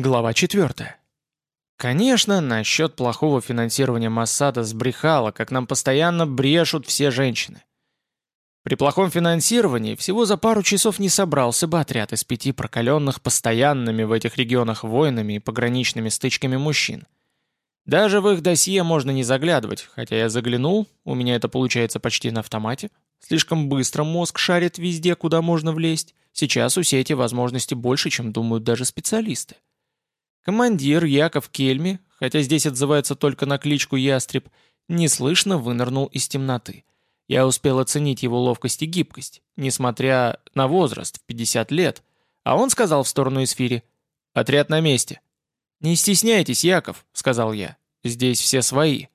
Глава 4. Конечно, насчет плохого финансирования Массада сбрехало, как нам постоянно брешут все женщины. При плохом финансировании всего за пару часов не собрался бы отряд из пяти прокаленных постоянными в этих регионах войнами и пограничными стычками мужчин. Даже в их досье можно не заглядывать, хотя я заглянул, у меня это получается почти на автомате. Слишком быстро мозг шарит везде, куда можно влезть. Сейчас у сети возможности больше, чем думают даже специалисты. Командир Яков Кельми, хотя здесь отзывается только на кличку Ястреб, неслышно вынырнул из темноты. Я успел оценить его ловкость и гибкость, несмотря на возраст в 50 лет, а он сказал в сторону эсфири «Отряд на месте». «Не стесняйтесь, Яков», — сказал я, — «здесь все свои».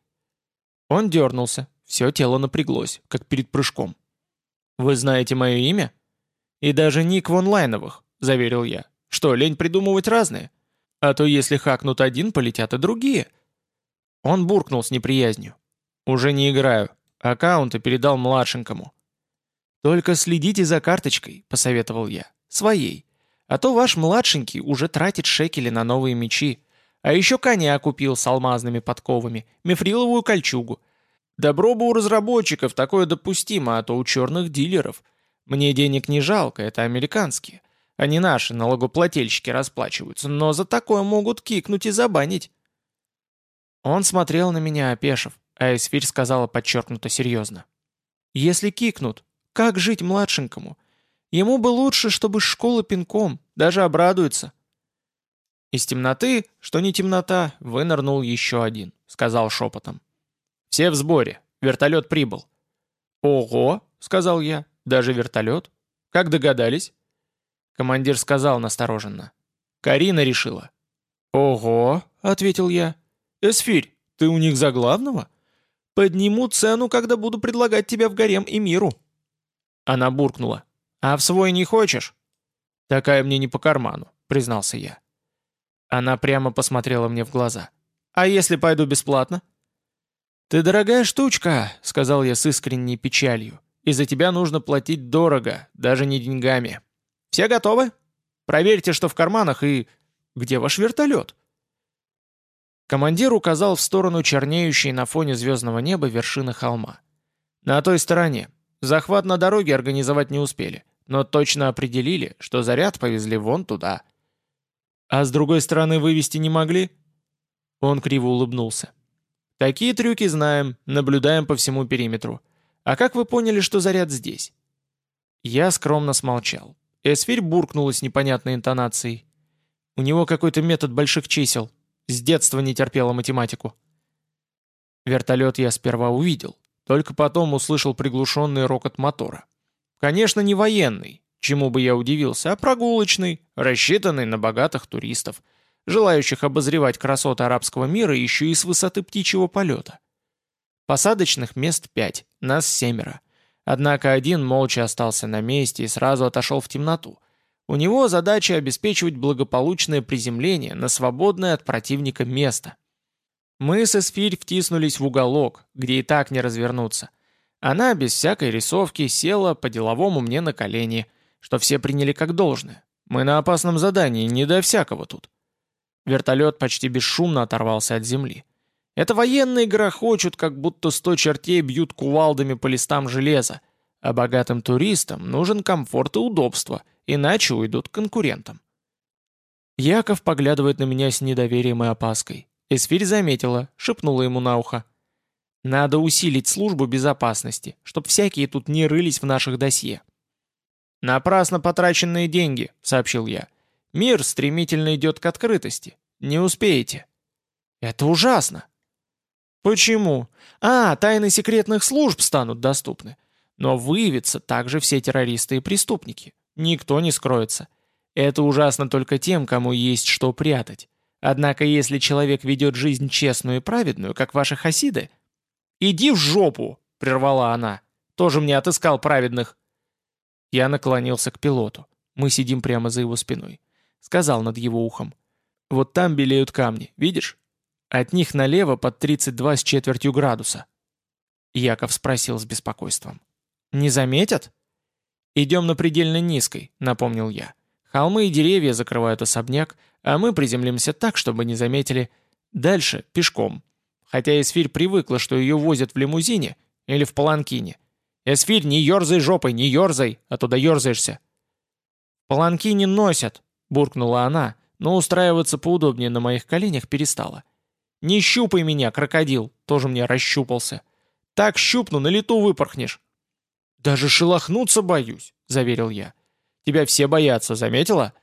Он дернулся, все тело напряглось, как перед прыжком. «Вы знаете мое имя?» «И даже ник в онлайновых», — заверил я. «Что, лень придумывать разные?» А то если хакнут один, полетят и другие. Он буркнул с неприязнью. Уже не играю. Аккаунты передал младшенькому. Только следите за карточкой, посоветовал я. Своей. А то ваш младшенький уже тратит шекели на новые мечи. А еще коня купил с алмазными подковами, мифриловую кольчугу. Добро бы у разработчиков такое допустимо, а то у черных дилеров. Мне денег не жалко, это американские. Они наши налогоплательщики расплачиваются, но за такое могут кикнуть и забанить. Он смотрел на меня, опешив, а Эсфирь сказала подчеркнуто серьезно. «Если кикнут, как жить младшенькому? Ему бы лучше, чтобы школа пинком, даже обрадуется». Из темноты, что не темнота, вынырнул еще один, сказал шепотом. «Все в сборе, вертолет прибыл». «Ого», — сказал я, — «даже вертолет? Как догадались?» Командир сказал настороженно. «Карина решила». «Ого», — ответил я. «Эсфирь, ты у них за главного? Подниму цену, когда буду предлагать тебя в гарем и миру». Она буркнула. «А в свой не хочешь?» «Такая мне не по карману», — признался я. Она прямо посмотрела мне в глаза. «А если пойду бесплатно?» «Ты дорогая штучка», — сказал я с искренней печалью. «И за тебя нужно платить дорого, даже не деньгами». Все готовы? Проверьте, что в карманах, и... Где ваш вертолет?» Командир указал в сторону чернеющей на фоне звездного неба вершины холма. «На той стороне. Захват на дороге организовать не успели, но точно определили, что заряд повезли вон туда». «А с другой стороны вывести не могли?» Он криво улыбнулся. «Такие трюки знаем, наблюдаем по всему периметру. А как вы поняли, что заряд здесь?» Я скромно смолчал. Эсфирь буркнула с непонятной интонацией. У него какой-то метод больших чисел. С детства не терпела математику. Вертолет я сперва увидел, только потом услышал приглушенный рокот мотора. Конечно, не военный, чему бы я удивился, а прогулочный, рассчитанный на богатых туристов, желающих обозревать красоты арабского мира еще и с высоты птичьего полета. Посадочных мест пять, нас семеро. Однако один молча остался на месте и сразу отошел в темноту. У него задача обеспечивать благополучное приземление на свободное от противника место. Мы с Эсфирь втиснулись в уголок, где и так не развернуться. Она без всякой рисовки села по-деловому мне на колени, что все приняли как должное. Мы на опасном задании, не до всякого тут. Вертолет почти бесшумно оторвался от земли. Это военные грохочут, как будто сто чертей бьют кувалдами по листам железа, а богатым туристам нужен комфорт и удобство, иначе уйдут к конкурентам. Яков поглядывает на меня с недоверием и опаской. Эсфирь заметила, шепнула ему на ухо. «Надо усилить службу безопасности, чтоб всякие тут не рылись в наших досье». «Напрасно потраченные деньги», — сообщил я. «Мир стремительно идет к открытости. Не успеете». «Это ужасно», Почему? А, тайны секретных служб станут доступны. Но выявятся также все террористы и преступники. Никто не скроется. Это ужасно только тем, кому есть что прятать. Однако если человек ведет жизнь честную и праведную, как ваши хасиды... «Иди в жопу!» — прервала она. «Тоже мне отыскал праведных». Я наклонился к пилоту. Мы сидим прямо за его спиной. Сказал над его ухом. «Вот там белеют камни, видишь? От них налево под 32 с четвертью градуса. Яков спросил с беспокойством. «Не заметят?» «Идем на предельно низкой», — напомнил я. Холмы и деревья закрывают особняк, а мы приземлимся так, чтобы не заметили. Дальше пешком. Хотя Эсфирь привыкла, что ее возят в лимузине или в паланкине. «Эсфирь, не ерзай жопой, не ерзай, а туда ерзаешься». «Паланкине носят», — буркнула она, но устраиваться поудобнее на моих коленях перестала. «Не щупай меня, крокодил!» Тоже мне расщупался. «Так щупну, на лету выпорхнешь!» «Даже шелохнуться боюсь», — заверил я. «Тебя все боятся, заметила?»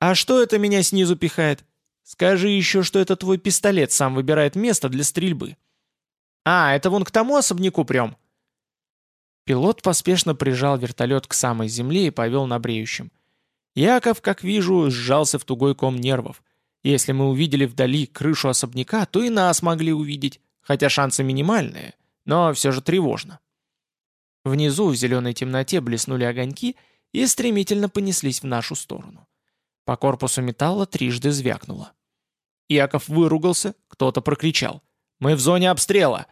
«А что это меня снизу пихает? Скажи еще, что это твой пистолет сам выбирает место для стрельбы». «А, это вон к тому особняку прям?» Пилот поспешно прижал вертолет к самой земле и повел на бреющем. Яков, как вижу, сжался в тугой ком нервов. Если мы увидели вдали крышу особняка, то и нас могли увидеть, хотя шансы минимальные, но все же тревожно. Внизу в зеленой темноте блеснули огоньки и стремительно понеслись в нашу сторону. По корпусу металла трижды звякнуло. Яков выругался, кто-то прокричал. «Мы в зоне обстрела!»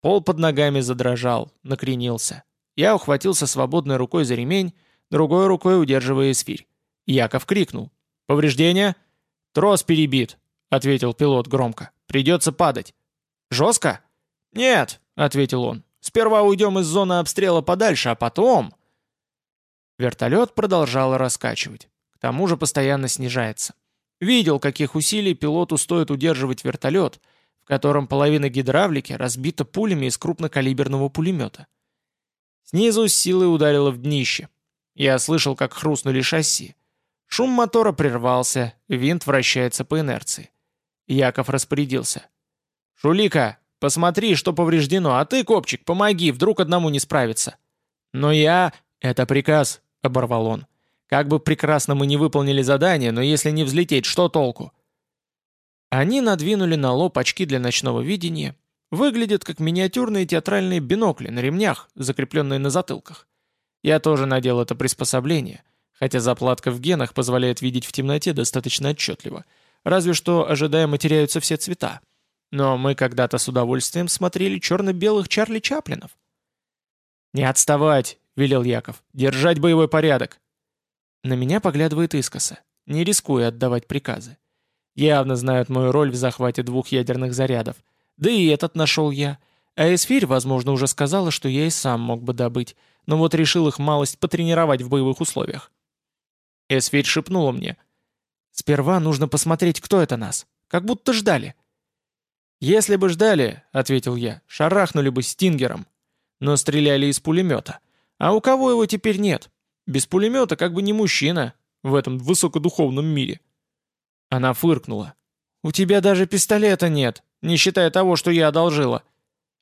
Пол под ногами задрожал, накренился. Я ухватился свободной рукой за ремень, другой рукой удерживая эсфирь. Яков крикнул. «Повреждения?» «Трос перебит», — ответил пилот громко. «Придется падать». «Жестко?» «Нет», — ответил он. «Сперва уйдем из зоны обстрела подальше, а потом...» Вертолет продолжал раскачивать. К тому же постоянно снижается. Видел, каких усилий пилоту стоит удерживать вертолет, в котором половина гидравлики разбита пулями из крупнокалиберного пулемета. Снизу с силой ударило в днище. Я слышал, как хрустнули шасси. Шум мотора прервался, винт вращается по инерции. Яков распорядился. «Шулика, посмотри, что повреждено, а ты, Копчик, помоги, вдруг одному не справиться». «Но я...» «Это приказ», — оборвал он. «Как бы прекрасно мы не выполнили задание, но если не взлететь, что толку?» Они надвинули на лоб очки для ночного видения. Выглядят как миниатюрные театральные бинокли на ремнях, закрепленные на затылках. Я тоже надел это приспособление, хотя заплатка в генах позволяет видеть в темноте достаточно отчетливо. Разве что ожидаемо теряются все цвета. Но мы когда-то с удовольствием смотрели черно-белых Чарли Чаплинов. «Не отставать!» — велел Яков. «Держать боевой порядок!» На меня поглядывает искоса, не рискуя отдавать приказы. Явно знают мою роль в захвате двух ядерных зарядов. Да и этот нашел я. А Эсфирь, возможно, уже сказала, что я и сам мог бы добыть но вот решил их малость потренировать в боевых условиях. Эсфирь шепнула мне. «Сперва нужно посмотреть, кто это нас. Как будто ждали». «Если бы ждали», — ответил я, — «шарахнули бы стингером. Но стреляли из пулемета. А у кого его теперь нет? Без пулемета как бы не мужчина в этом высокодуховном мире». Она фыркнула. «У тебя даже пистолета нет, не считая того, что я одолжила».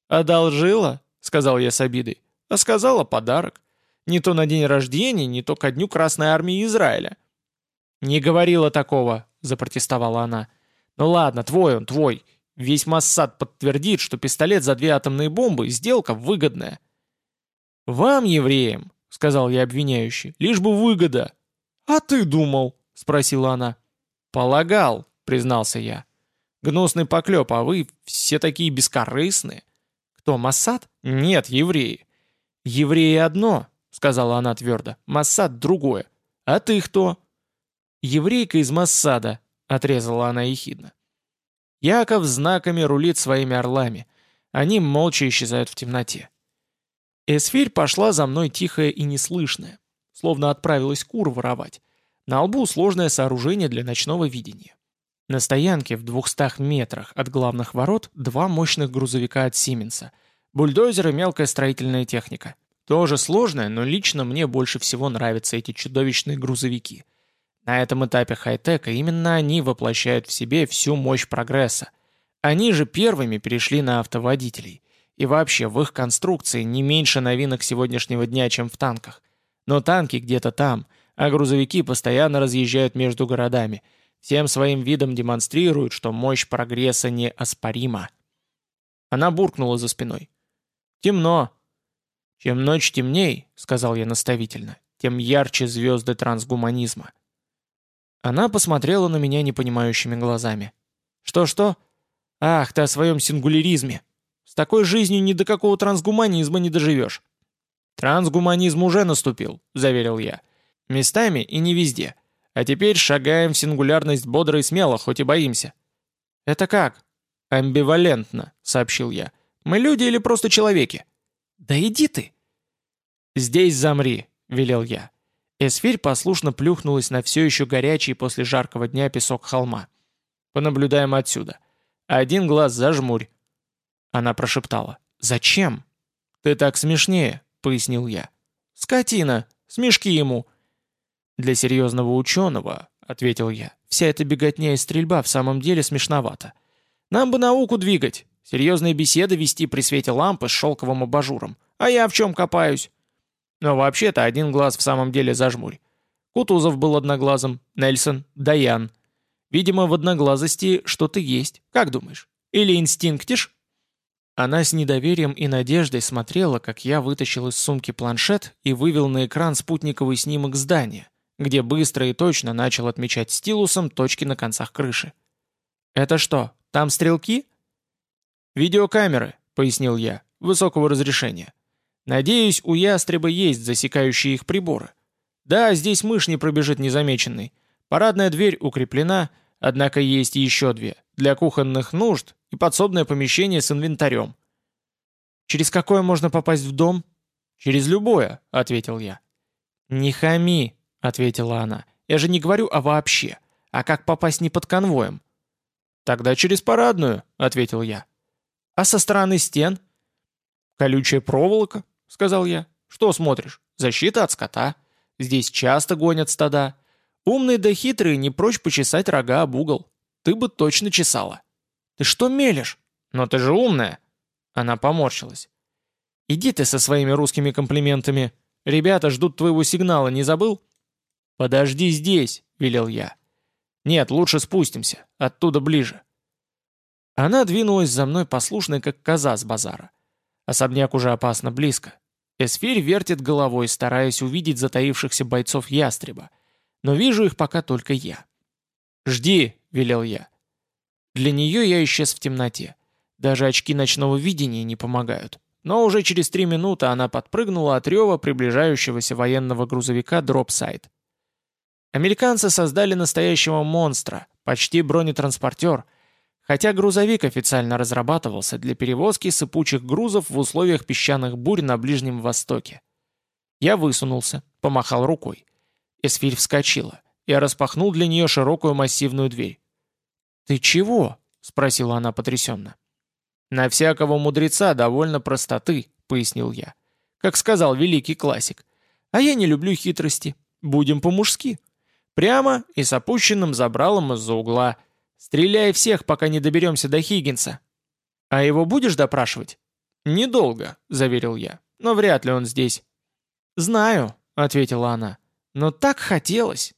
«Одолжила?» — сказал я с обидой а сказала подарок. Не то на день рождения, не то ко дню Красной Армии Израиля. «Не говорила такого», — запротестовала она. «Ну ладно, твой он, твой. Весь Моссад подтвердит, что пистолет за две атомные бомбы — сделка выгодная». «Вам, евреям», — сказал я обвиняющий, — «лишь бы выгода». «А ты думал?» — спросила она. «Полагал», — признался я. «Гнусный поклеп, а вы все такие бескорыстные». «Кто, Моссад?» «Нет, евреи. «Евреи одно», — сказала она твердо, — «Массад другое. А ты кто?» «Еврейка из Массада», — отрезала она ехидно. Яков знаками рулит своими орлами. Они молча исчезают в темноте. Эсфирь пошла за мной тихая и неслышная, словно отправилась кур воровать. На лбу сложное сооружение для ночного видения. На стоянке в двухстах метрах от главных ворот два мощных грузовика от Сименса — Бульдозер и мелкая строительная техника. Тоже сложная, но лично мне больше всего нравятся эти чудовищные грузовики. На этом этапе хай-тека именно они воплощают в себе всю мощь прогресса. Они же первыми перешли на автоводителей. И вообще, в их конструкции не меньше новинок сегодняшнего дня, чем в танках. Но танки где-то там, а грузовики постоянно разъезжают между городами. Всем своим видом демонстрируют, что мощь прогресса неоспорима. Она буркнула за спиной. «Темно». «Чем ночь темней», — сказал я наставительно, «тем ярче звезды трансгуманизма». Она посмотрела на меня непонимающими глазами. «Что-что? Ах, ты о своем сингуляризме. С такой жизнью ни до какого трансгуманизма не доживешь». «Трансгуманизм уже наступил», — заверил я. Местами и не везде. А теперь шагаем в сингулярность бодро и смело, хоть и боимся». «Это как?» «Амбивалентно», — сообщил я. «Мы люди или просто человеки?» «Да иди ты!» «Здесь замри», — велел я. Эсфирь послушно плюхнулась на все еще горячий после жаркого дня песок холма. «Понаблюдаем отсюда. Один глаз зажмурь». Она прошептала. «Зачем?» «Ты так смешнее», — пояснил я. «Скотина! Смешки ему!» «Для серьезного ученого», — ответил я, — «вся эта беготня и стрельба в самом деле смешновата. Нам бы науку двигать, серьезные беседы вести при свете лампы с шелковым абажуром. А я в чем копаюсь?» Но вообще-то один глаз в самом деле зажмурь. Кутузов был одноглазым, Нельсон, Даян. Видимо, в одноглазости что-то есть. Как думаешь? Или инстинктишь? Она с недоверием и надеждой смотрела, как я вытащил из сумки планшет и вывел на экран спутниковый снимок здания, где быстро и точно начал отмечать стилусом точки на концах крыши. «Это что, там стрелки?» «Видеокамеры», — пояснил я, — «высокого разрешения. Надеюсь, у ястреба есть засекающие их приборы. Да, здесь мышь не пробежит незамеченной. Парадная дверь укреплена, однако есть еще две, для кухонных нужд и подсобное помещение с инвентарем. «Через какое можно попасть в дом?» «Через любое», — ответил я. «Не хами», — ответила она. «Я же не говорю о вообще, а как попасть не под конвоем». «Тогда через парадную», — ответил я. «А со стороны стен?» «Колючая проволока», — сказал я. «Что смотришь? Защита от скота. Здесь часто гонят стада. Умные да хитрые не прочь почесать рога об угол. Ты бы точно чесала». «Ты что мелешь?» «Но ты же умная». Она поморщилась. «Иди ты со своими русскими комплиментами. Ребята ждут твоего сигнала, не забыл?» «Подожди здесь», — велел я. «Нет, лучше спустимся. Оттуда ближе». Она двинулась за мной послушной, как коза с базара. Особняк уже опасно близко. Эсфирь вертит головой, стараясь увидеть затаившихся бойцов ястреба. Но вижу их пока только я. «Жди», — велел я. Для нее я исчез в темноте. Даже очки ночного видения не помогают. Но уже через три минуты она подпрыгнула от рева приближающегося военного грузовика Дропсайд. Американцы создали настоящего монстра, почти бронетранспортер — Хотя грузовик официально разрабатывался для перевозки сыпучих грузов в условиях песчаных бурь на Ближнем Востоке. Я высунулся, помахал рукой. Эсфирь вскочила. Я распахнул для нее широкую массивную дверь. «Ты чего?» — спросила она потрясенно. «На всякого мудреца довольно простоты», — пояснил я. Как сказал великий классик. «А я не люблю хитрости. Будем по-мужски. Прямо и с опущенным забралом из-за угла — Стреляй всех, пока не доберемся до Хиггинса. А его будешь допрашивать? Недолго, заверил я, но вряд ли он здесь. Знаю, ответила она, но так хотелось.